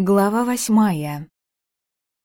Глава восьмая.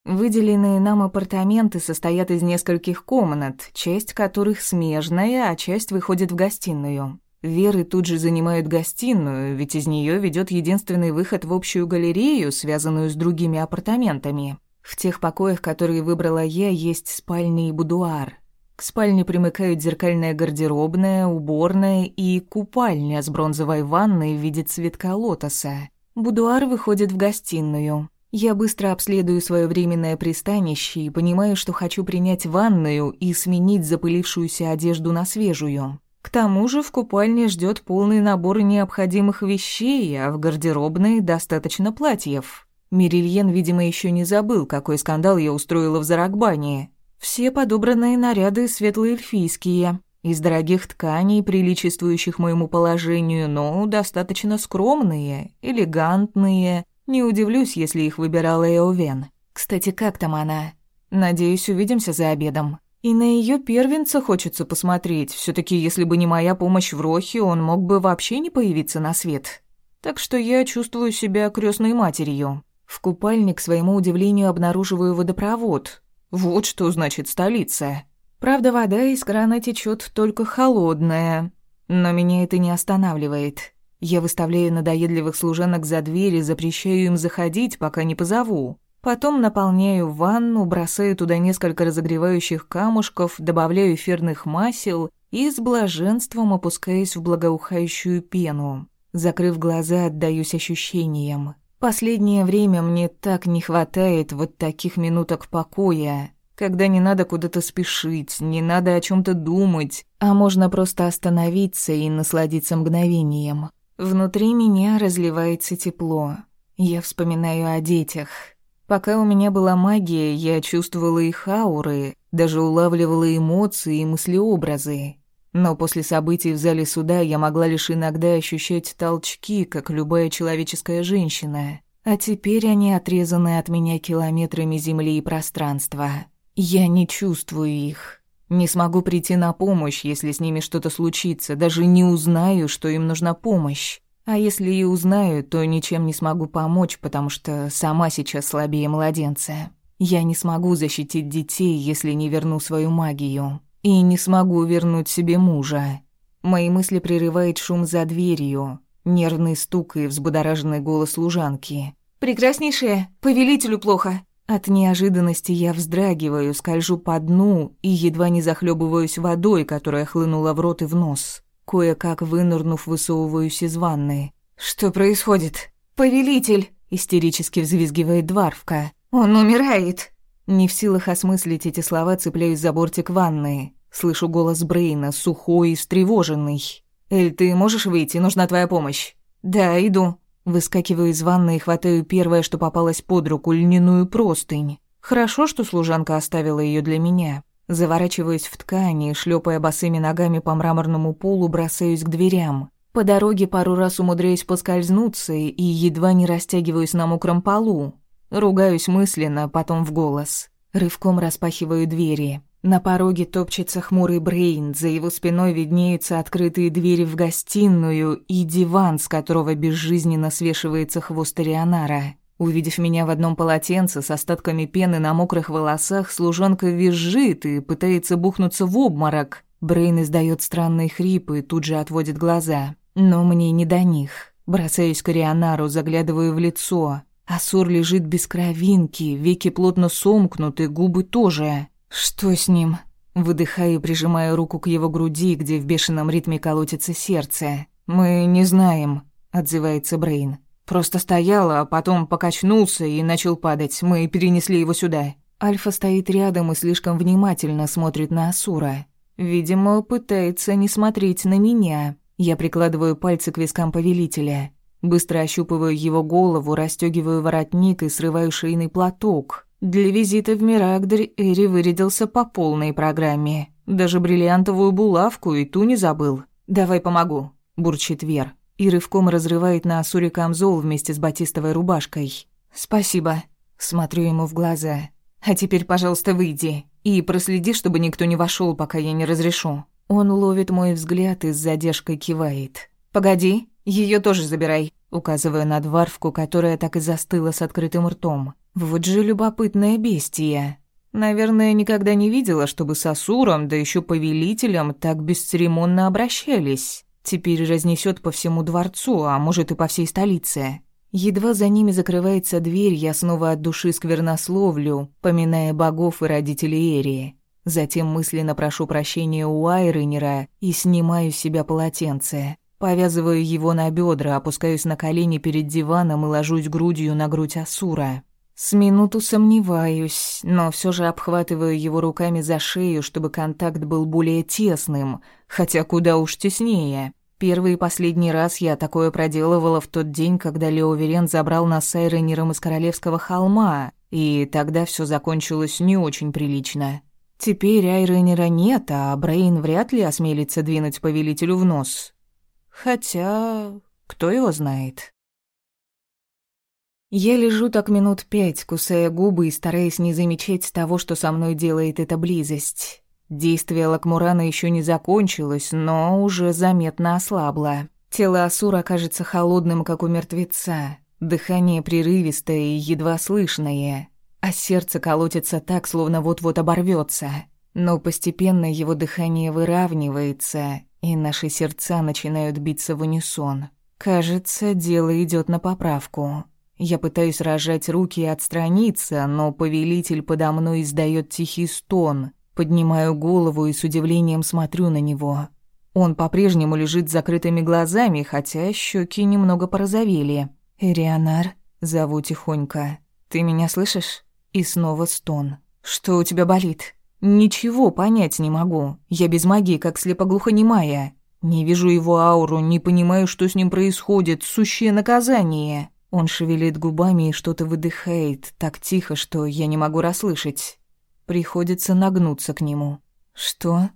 Выделенные нам апартаменты состоят из нескольких комнат, часть которых смежная, а часть выходит в гостиную. Веры тут же занимают гостиную, ведь из нее ведет единственный выход в общую галерею, связанную с другими апартаментами. В тех покоях, которые выбрала я, есть спальня и будуар. К спальне примыкают зеркальная гардеробная, уборная и купальня с бронзовой ванной в виде цветка лотоса. Будуар выходит в гостиную. Я быстро обследую свое временное пристанище и понимаю, что хочу принять ванную и сменить запылившуюся одежду на свежую. К тому же в купальне ждет полный набор необходимых вещей, а в гардеробной достаточно платьев. Мирильен, видимо, еще не забыл, какой скандал я устроила в Заракбане. Все подобранные наряды светлоэльфийские, из дорогих тканей, приличествующих моему положению, но достаточно скромные, элегантные. Не удивлюсь, если их выбирала Эовен. Кстати, как там она? Надеюсь, увидимся за обедом. И на ее первенца хочется посмотреть. все таки если бы не моя помощь в Рохе, он мог бы вообще не появиться на свет. Так что я чувствую себя крестной матерью. В купальне, к своему удивлению, обнаруживаю водопровод. Вот что значит столица. Правда, вода из крана течет только холодная, но меня это не останавливает. Я выставляю надоедливых служанок за дверь и запрещаю им заходить, пока не позову. Потом наполняю ванну, бросаю туда несколько разогревающих камушков, добавляю эфирных масел и с блаженством опускаюсь в благоухающую пену. Закрыв глаза, отдаюсь ощущениям. Последнее время мне так не хватает вот таких минуток покоя, когда не надо куда-то спешить, не надо о чем то думать, а можно просто остановиться и насладиться мгновением. Внутри меня разливается тепло. Я вспоминаю о детях. Пока у меня была магия, я чувствовала их ауры, даже улавливала эмоции и мыслеобразы. Но после событий в зале суда я могла лишь иногда ощущать толчки, как любая человеческая женщина. А теперь они отрезаны от меня километрами земли и пространства. Я не чувствую их. Не смогу прийти на помощь, если с ними что-то случится, даже не узнаю, что им нужна помощь. А если и узнаю, то ничем не смогу помочь, потому что сама сейчас слабее младенца. Я не смогу защитить детей, если не верну свою магию. И не смогу вернуть себе мужа. Мои мысли прерывает шум за дверью, нервный стук и взбудораженный голос служанки. «Прекраснейшая, повелителю плохо!» От неожиданности я вздрагиваю, скольжу по дну и едва не захлебываюсь водой, которая хлынула в рот и в нос. Кое-как вынырнув, высовываюсь из ванны. «Что происходит?» «Повелитель!» — истерически взвизгивает Дварвка. «Он умирает!» Не в силах осмыслить эти слова, цепляюсь за бортик ванны. Слышу голос Брейна, сухой и встревоженный. «Эль, ты можешь выйти? Нужна твоя помощь». «Да, иду». Выскакиваю из ванны и хватаю первое, что попалось под руку, льняную простынь. Хорошо, что служанка оставила ее для меня. Заворачиваюсь в ткани и, шлепая босыми ногами по мраморному полу, бросаюсь к дверям. По дороге пару раз умудряюсь поскользнуться и едва не растягиваюсь на мокром полу. Ругаюсь мысленно, потом в голос. Рывком распахиваю двери. На пороге топчется хмурый Брейн, за его спиной виднеются открытые двери в гостиную и диван, с которого безжизненно свешивается хвост Рионара. Увидев меня в одном полотенце с остатками пены на мокрых волосах, служанка визжит и пытается бухнуться в обморок. Брейн издает странные хрипы и тут же отводит глаза. Но мне не до них. Бросаюсь к Рионару, заглядываю в лицо. Асур лежит без кровинки, веки плотно сомкнуты, губы тоже. Что с ним? Выдыхаю, прижимая руку к его груди, где в бешеном ритме колотится сердце. Мы не знаем, отзывается Брейн. Просто стоял, а потом покачнулся и начал падать. Мы перенесли его сюда. Альфа стоит рядом и слишком внимательно смотрит на Асура. Видимо, пытается не смотреть на меня. Я прикладываю пальцы к вискам повелителя. Быстро ощупываю его голову, расстёгиваю воротник и срываю шейный платок. Для визита в Мирагдр Эри вырядился по полной программе. Даже бриллиантовую булавку и ту не забыл. «Давай помогу», – бурчит Вер. И рывком разрывает на Асуре камзол вместе с батистовой рубашкой. «Спасибо». Смотрю ему в глаза. «А теперь, пожалуйста, выйди. И проследи, чтобы никто не вошел, пока я не разрешу». Он ловит мой взгляд и с задержкой кивает. «Погоди, ее тоже забирай. указывая на дворфку, которая так и застыла с открытым ртом. Вот же любопытное бестия. Наверное, никогда не видела, чтобы с Асуром, да еще повелителем, так бесцеремонно обращались. Теперь разнесет по всему дворцу, а может и по всей столице. Едва за ними закрывается дверь, я снова от души сквернословлю, поминая богов и родителей Эрии. Затем мысленно прошу прощения у Айренера и снимаю с себя полотенце. Повязываю его на бедра, опускаюсь на колени перед диваном и ложусь грудью на грудь Асура. С минуту сомневаюсь, но все же обхватываю его руками за шею, чтобы контакт был более тесным, хотя куда уж теснее. Первый и последний раз я такое проделывала в тот день, когда Лео Верен забрал нас с Айронером из Королевского холма, и тогда все закончилось не очень прилично. Теперь Айронера нет, а Брейн вряд ли осмелится двинуть повелителю в нос. Хотя, кто его знает. Я лежу так минут пять, кусая губы и стараясь не замечать того, что со мной делает эта близость. Действие Лакмурана еще не закончилось, но уже заметно ослабло. Тело Асура кажется холодным, как у мертвеца. Дыхание прерывистое и едва слышное, а сердце колотится так, словно вот-вот оборвется. Но постепенно его дыхание выравнивается, и наши сердца начинают биться в унисон. Кажется, дело идет на поправку. Я пытаюсь разжать руки и отстраниться, но повелитель подо мной издает тихий стон. Поднимаю голову и с удивлением смотрю на него. Он по-прежнему лежит с закрытыми глазами, хотя щеки немного порозовели. «Эрионар», — зову тихонько. «Ты меня слышишь?» И снова стон. «Что у тебя болит?» «Ничего понять не могу. Я без магии, как слепоглухонемая. Не вижу его ауру, не понимаю, что с ним происходит. Сущее наказание». Он шевелит губами и что-то выдыхает, так тихо, что я не могу расслышать. Приходится нагнуться к нему. «Что?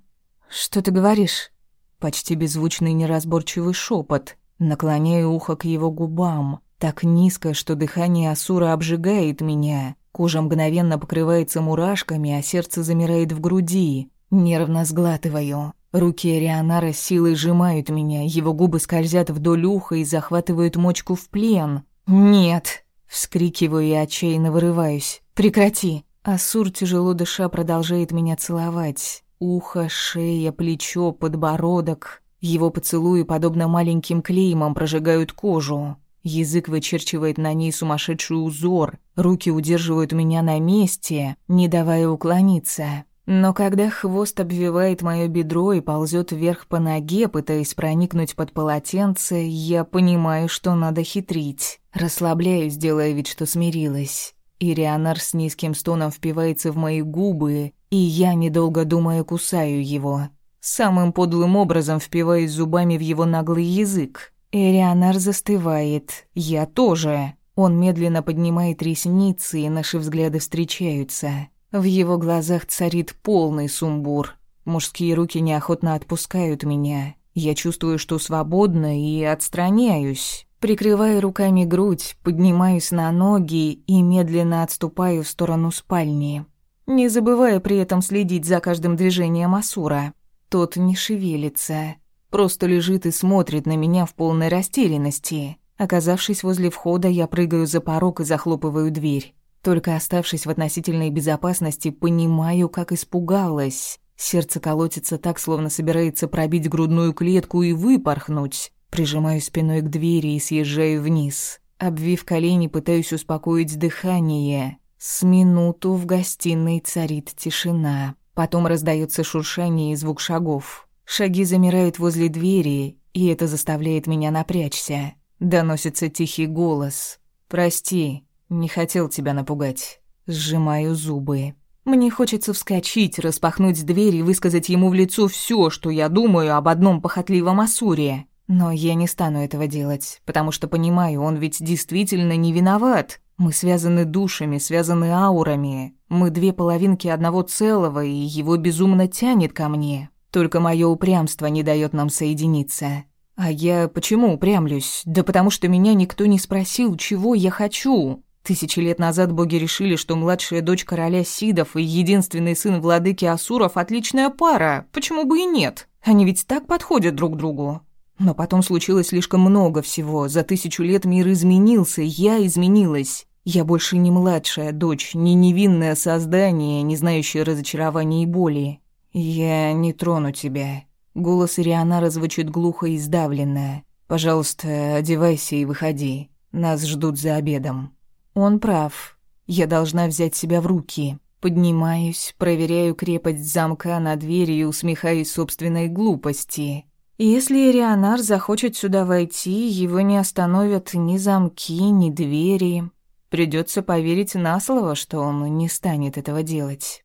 Что ты говоришь?» Почти беззвучный неразборчивый шепот. Наклоняю ухо к его губам. Так низко, что дыхание Асура обжигает меня. Кожа мгновенно покрывается мурашками, а сердце замирает в груди. Нервно сглатываю. Руки Арианара силой сжимают меня, его губы скользят вдоль уха и захватывают мочку в плен. «Нет!» — вскрикиваю и отчаянно вырываюсь. «Прекрати!» Асур, тяжело дыша, продолжает меня целовать. Ухо, шея, плечо, подбородок. Его поцелуи, подобно маленьким клеймам, прожигают кожу. Язык вычерчивает на ней сумасшедший узор. Руки удерживают меня на месте, не давая уклониться. Но когда хвост обвивает моё бедро и ползёт вверх по ноге, пытаясь проникнуть под полотенце, я понимаю, что надо хитрить. Расслабляюсь, делая вид, что смирилась. Ирианар с низким стоном впивается в мои губы, и я, недолго думая, кусаю его. Самым подлым образом впиваюсь зубами в его наглый язык. Ирианар застывает. Я тоже. Он медленно поднимает ресницы, и наши взгляды встречаются. В его глазах царит полный сумбур. Мужские руки неохотно отпускают меня. Я чувствую, что свободна и отстраняюсь. Прикрываю руками грудь, поднимаюсь на ноги и медленно отступаю в сторону спальни. Не забывая при этом следить за каждым движением Асура. Тот не шевелится, просто лежит и смотрит на меня в полной растерянности. Оказавшись возле входа, я прыгаю за порог и захлопываю дверь. Только оставшись в относительной безопасности, понимаю, как испугалась. Сердце колотится так, словно собирается пробить грудную клетку и выпорхнуть. Прижимаю спиной к двери и съезжаю вниз. Обвив колени, пытаюсь успокоить дыхание. С минуту в гостиной царит тишина. Потом раздается шуршание и звук шагов. Шаги замирают возле двери, и это заставляет меня напрячься. Доносится тихий голос. «Прости, не хотел тебя напугать. Сжимаю зубы. Мне хочется вскочить, распахнуть дверь и высказать ему в лицо все, что я думаю об одном похотливом Асуре. Но я не стану этого делать, потому что понимаю, он ведь действительно не виноват. Мы связаны душами, связаны аурами. Мы две половинки одного целого, и его безумно тянет ко мне. Только мое упрямство не дает нам соединиться. А я почему упрямлюсь? Да потому что меня никто не спросил, чего я хочу. Тысячи лет назад боги решили, что младшая дочь короля Сидов и единственный сын владыки Асуров – отличная пара. Почему бы и нет? Они ведь так подходят друг другу. Но потом случилось слишком много всего. За тысячу лет мир изменился, я изменилась. Я больше не младшая дочь, не невинное создание, не знающее разочарования и боли. Я не трону тебя. Голос Ирианара звучит глухо и сдавленно. Пожалуйста, одевайся и выходи. Нас ждут за обедом. Он прав. Я должна взять себя в руки. Поднимаюсь, проверяю крепость замка на двери и усмехаюсь собственной глупости. Если Рионар захочет сюда войти, его не остановят ни замки, ни двери. Придется поверить на слово, что он не станет этого делать.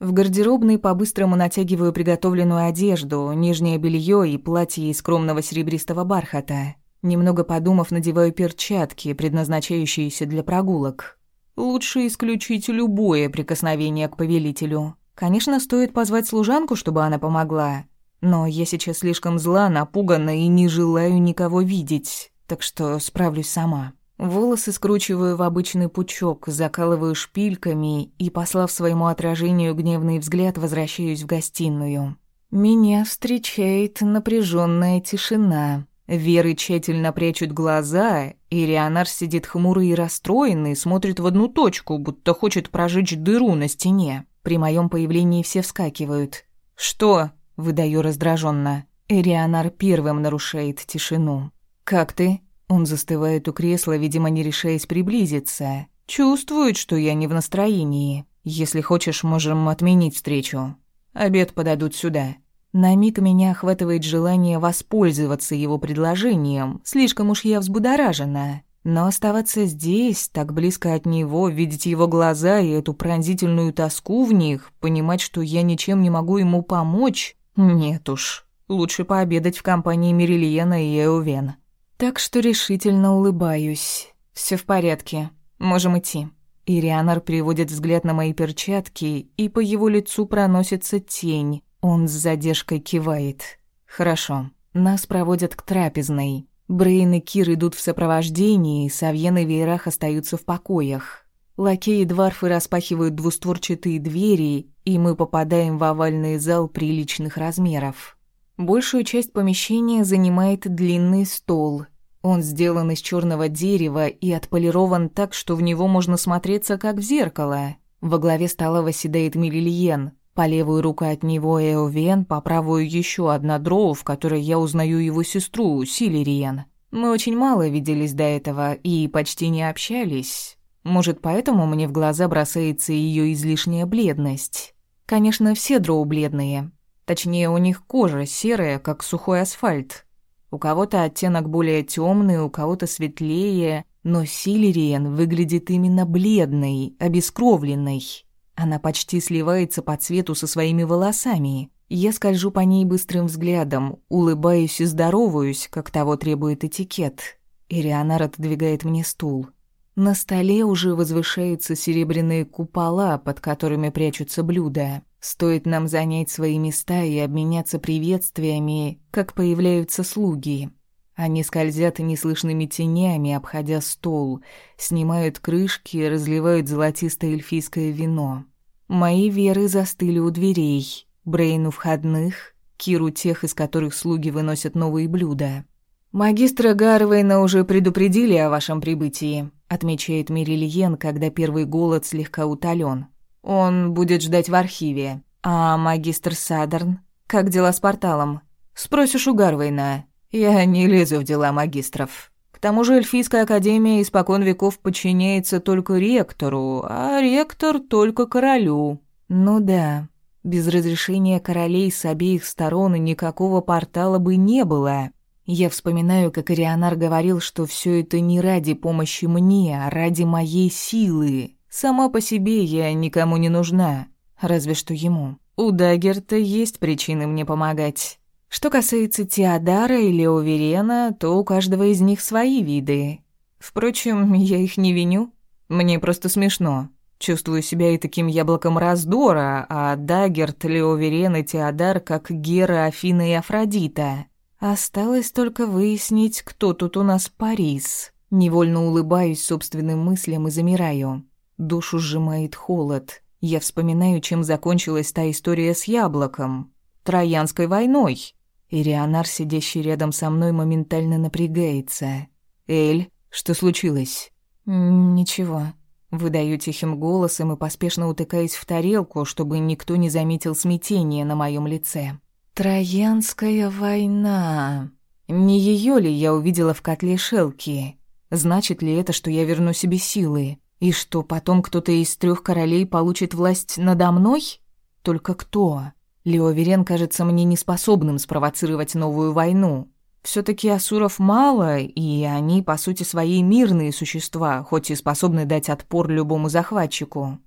В гардеробной по-быстрому натягиваю приготовленную одежду, нижнее белье и платье из скромного серебристого бархата. Немного подумав, надеваю перчатки, предназначающиеся для прогулок. Лучше исключить любое прикосновение к повелителю. Конечно, стоит позвать служанку, чтобы она помогла, но я сейчас слишком зла, напугана и не желаю никого видеть, так что справлюсь сама. Волосы скручиваю в обычный пучок, закалываю шпильками и, послав своему отражению гневный взгляд, возвращаюсь в гостиную. Меня встречает напряженная тишина. Веры тщательно прячут глаза, и Рионар сидит хмурый и расстроенный, смотрит в одну точку, будто хочет прожечь дыру на стене. При моем появлении все вскакивают. «Что?» Выдаю раздраженно. Эрианар первым нарушает тишину. «Как ты?» Он застывает у кресла, видимо, не решаясь приблизиться. Чувствует, что я не в настроении. Если хочешь, можем отменить встречу. Обед подадут сюда. На миг меня охватывает желание воспользоваться его предложением. Слишком уж я взбудоражена. Но оставаться здесь, так близко от него, видеть его глаза и эту пронзительную тоску в них, понимать, что я ничем не могу ему помочь, нет уж, лучше пообедать в компании Мерильена и Эувен. Так что решительно улыбаюсь. Все в порядке, можем идти. Ирианар переводит взгляд на мои перчатки, и по его лицу проносится тень. Он с задержкой кивает. «Хорошо. Нас проводят к трапезной. Брейн и Кир идут в сопровождении, Савьен и Вейрах остаются в покоях. Лакеи Дварфы распахивают двустворчатые двери, и мы попадаем в овальный зал приличных размеров. Большую часть помещения занимает длинный стол. Он сделан из черного дерева и отполирован так, что в него можно смотреться как в зеркало. Во главе стола восседает Милильен. По левую руку от него Эовен, по правую еще одна дроу, в которой я узнаю его сестру, Силериен. Мы очень мало виделись до этого и почти не общались. Может, поэтому мне в глаза бросается ее излишняя бледность. Конечно, все дроу бледные. Точнее, у них кожа серая, как сухой асфальт. У кого-то оттенок более темный, у кого-то светлее, но Силериен выглядит именно бледной, обескровленной. Она почти сливается по цвету со своими волосами. Я скольжу по ней быстрым взглядом, улыбаюсь и здороваюсь, как того требует этикет. Ирианар отодвигает мне стул. На столе уже возвышаются серебряные купола, под которыми прячутся блюда. Стоит нам занять свои места и обменяться приветствиями, как появляются слуги. Они скользят неслышными тенями, обходя стол, снимают крышки, разливают золотистое эльфийское вино. Мои веры застыли у дверей, Брейну входных, Киру тех, из которых слуги выносят новые блюда. «Магистра Гарвейна уже предупредили о вашем прибытии», отмечает Мирильен, когда первый голод слегка утолен. «Он будет ждать в архиве. А магистр Садерн? Как дела с порталом?» «Спросишь у Гарвейна. Я не лезу в дела магистров. К тому же Эльфийская академия испокон веков подчиняется только ректору, а ректор только королю». «Ну да, без разрешения королей с обеих сторон никакого портала бы не было». Я вспоминаю, как Ирианар говорил, что все это не ради помощи мне, а ради моей силы. Сама по себе я никому не нужна, разве что ему. У Дагерта есть причины мне помогать. Что касается Теодара или Оверена, то у каждого из них свои виды. Впрочем, я их не виню. Мне просто смешно. Чувствую себя и таким яблоком раздора, а Дагерт, Леоверен и Теодар как Гера, Афина и Афродита. Осталось только выяснить, кто тут у нас Парис. Невольно улыбаюсь собственным мыслям и замираю. Душу сжимает холод. Я вспоминаю, чем закончилась та история с яблоком. Троянской войной. Ирианар, сидящий рядом со мной, моментально напрягается. «Эль, что случилось?» «Ничего». Выдаю тихим голосом и поспешно утыкаюсь в тарелку, чтобы никто не заметил смятения на моем лице. «Троянская война. Не ее ли я увидела в котле Шелки? Значит ли это, что я верну себе силы? И что потом кто-то из трех королей получит власть надо мной? Только кто? Леоверен кажется мне неспособным спровоцировать новую войну. все таки асуров мало, и они, по сути, свои мирные существа, хоть и способны дать отпор любому захватчику.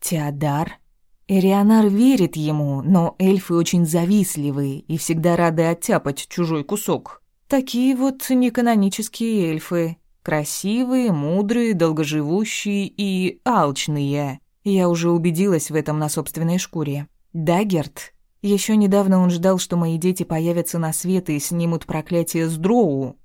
Теодар? Эрионар верит ему, но эльфы очень завистливые и всегда рады оттяпать чужой кусок. Такие вот неканонические эльфы. Красивые, мудрые, долгоживущие и алчные. Я уже убедилась в этом на собственной шкуре. Даггерт. Еще недавно он ждал, что мои дети появятся на свет и снимут проклятие с дроу.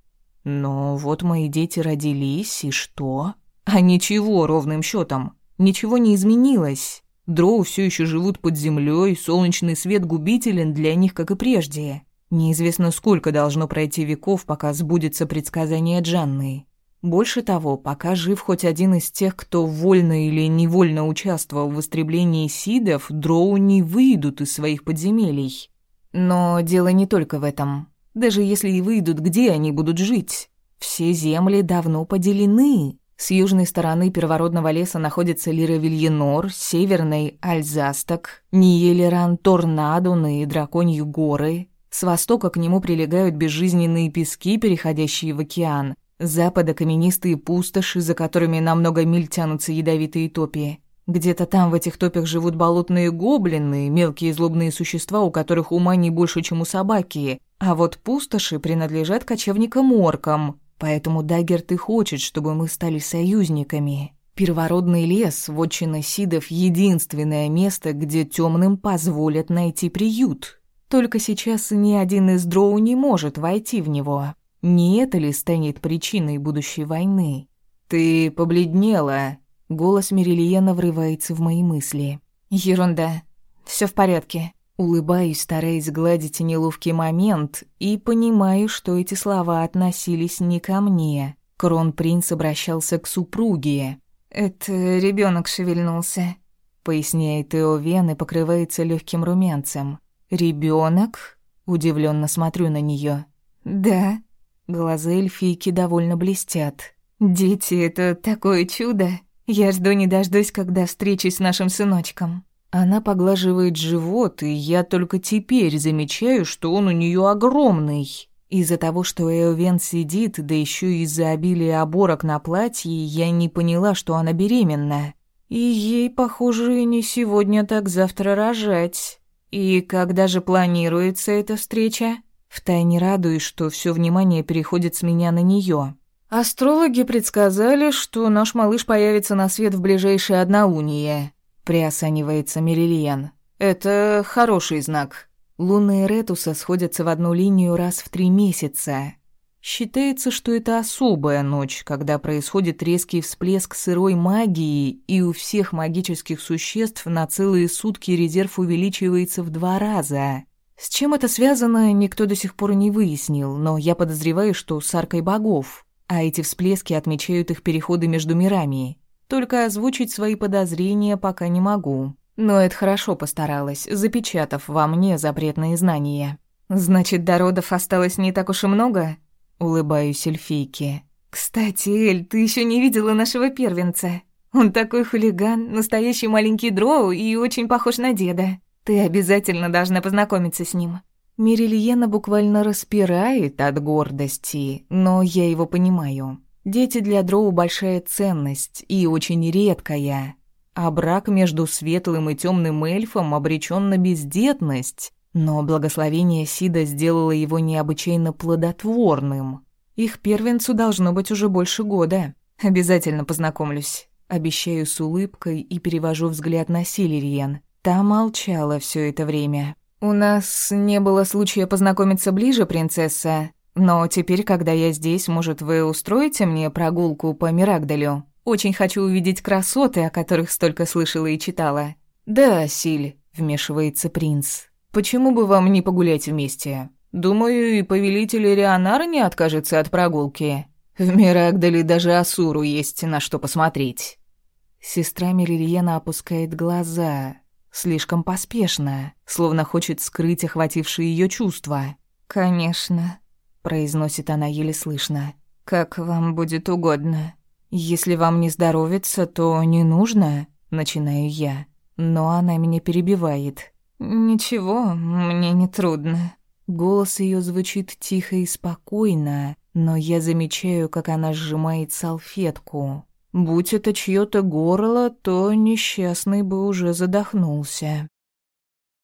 Но вот мои дети родились, и что? А ничего, ровным счетом. Ничего не изменилось. Дроу все еще живут под землей, солнечный свет губителен для них, как и прежде. Неизвестно, сколько должно пройти веков, пока сбудется предсказание Джанны. Больше того, пока жив хоть один из тех, кто вольно или невольно участвовал в истреблении сидов, дроу не выйдут из своих подземелий. Но дело не только в этом. Даже если и выйдут, где они будут жить? Все земли давно поделены. С южной стороны первородного леса находится Лиравильенор, с северной — Альзасток, Ниелеран, Торнадуны и Драконьи горы. С востока к нему прилегают безжизненные пески, переходящие в океан, запада каменистые пустоши, за которыми на много миль тянутся ядовитые топи. Где-то там в этих топях живут болотные гоблины, мелкие злобные существа, у которых ума не больше, чем у собаки. А вот пустоши принадлежат кочевникам-оркам, поэтому Даггерт и хочет, чтобы мы стали союзниками. Первородный лес, вотчина Сидов, единственное место, где темным позволят найти приют. Только сейчас ни один из дроу не может войти в него. Не это ли станет причиной будущей войны? Ты побледнела. Голос Мерильена врывается в мои мысли. Ерунда. Все в порядке. Улыбаюсь, стараясь гладить неловкий момент, и понимаю, что эти слова относились не ко мне. Кронпринц обращался к супруге. «Это ребенок шевельнулся», — поясняет Эовен и покрывается легким румянцем. Ребенок? Удивленно смотрю на нее. «Да», Глаза эльфийки довольно блестят. «Дети — это такое чудо. Я жду не дождусь, когда встречусь с нашим сыночком». Она поглаживает живот, и я только теперь замечаю, что он у нее огромный. Из-за того, что Эовен сидит, да еще из-за обилия оборок на платье, я не поняла, что она беременна. И ей, похоже, не сегодня, так завтра рожать. И когда же планируется эта встреча? Втайне радуюсь, что все внимание переходит с меня на нее. Астрологи предсказали, что наш малыш появится на свет в ближайшее однолуние. Приосанивается Мерильян. Это хороший знак. Луны Ретуса сходятся в одну линию раз в три месяца. Считается, что это особая ночь, когда происходит резкий всплеск сырой магии, и у всех магических существ на целые сутки резерв увеличивается в два раза. С чем это связано, никто до сих пор не выяснил, но я подозреваю, что с аркой богов, а эти всплески отмечают их переходы между мирами. Только озвучить свои подозрения пока не могу. Но это хорошо постаралась, запечатав во мне запретные знания. «Значит, до родов осталось не так уж и много?» Улыбаюсь эльфийке. «Кстати, Эль, ты еще не видела нашего первенца. Он такой хулиган, настоящий маленький дроу и очень похож на деда. Ты обязательно должна познакомиться с ним». Мирильена буквально распирает от гордости, но я его понимаю. Дети для Дроу большая ценность и очень редкая. А брак между светлым и темным эльфом обречен на бездетность. Но благословение Сида сделало его необычайно плодотворным. Их первенцу должно быть уже больше года. Обязательно познакомлюсь. Обещаю с улыбкой и перевожу взгляд на Силериен. Та молчала все это время. «У нас не было случая познакомиться ближе, принцесса, но теперь, когда я здесь, может, вы устроите мне прогулку по Мирагдалю? Очень хочу увидеть красоты, о которых столько слышала и читала». «Да, Силь», — вмешивается принц. «Почему бы вам не погулять вместе? Думаю, и повелитель Рионара не откажется от прогулки. В Мирагдале даже Асуру есть на что посмотреть». Сестра Мерильена опускает глаза, слишком поспешно, словно хочет скрыть охватившие ее чувства. «Конечно», — произносит она еле слышно, — «как вам будет угодно. Если вам не здоровится, то не нужно», — начинаю я. Но она меня перебивает. «Ничего, мне не трудно». Голос ее звучит тихо и спокойно, но я замечаю, как она сжимает салфетку. Будь это чьё-то горло, то несчастный бы уже задохнулся.